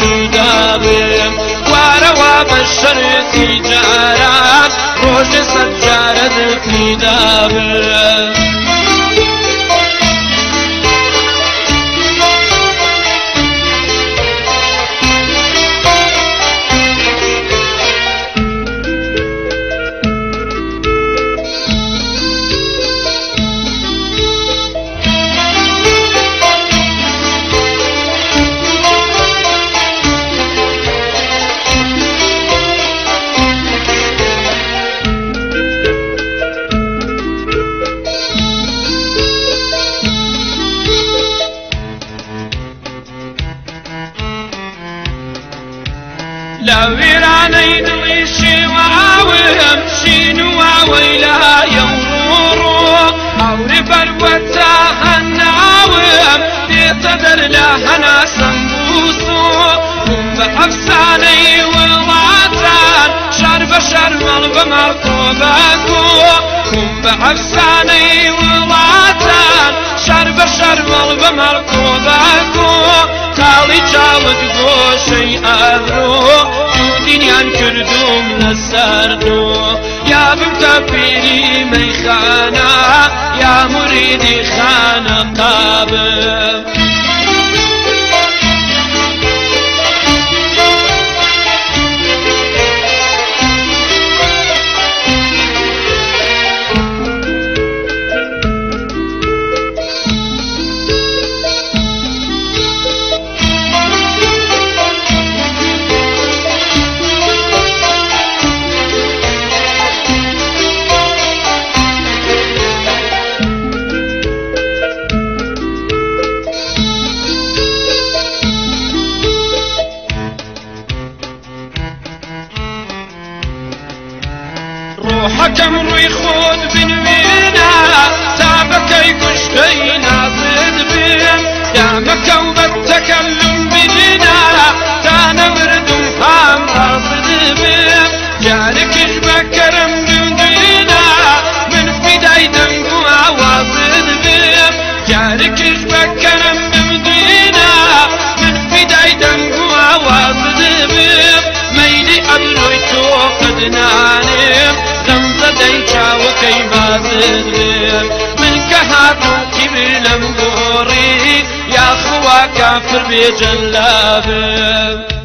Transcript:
جودابم وارەوا بە شەرەتی جاران سەر جارە دڵی دابم لە وێرانەی دڵی شێواوم شین واوەی لا یەڕۆ ئەوری بەروەتا هەناوم دێتە دەر لە هەنا سەمبوسۆ بە ئەفسانەی وڵاتان شار بە شەرمەڵ بە مەڕکۆبەکۆ بە ئەفسانەی وڵاتان شار باقی چاوت گوشه ابرو جوتینیم کردم نسردو یا بم تفیری میخانه یا مریدی خانم قابل حەکەم ڕووی خۆت بنوێنە تا بەکەی گشتەی نازت بێن دامەکە و بەتەکەلم بنێنە تا نەوردم هام ڕازت بێن جارێکش بەکەرم بنوێنە من فیدای دەنگ و ئاوازت بێن جارێکش بەکەرم بمدوێنە من فیدای دەنگ و ئاوازت بێن مەیلی ئەبرۆی تۆ قدنانێم دەی چاوەکەی بازرێن من کە هاتم کیبر لەم گۆڕی یاخوا کافر بێجەن لابم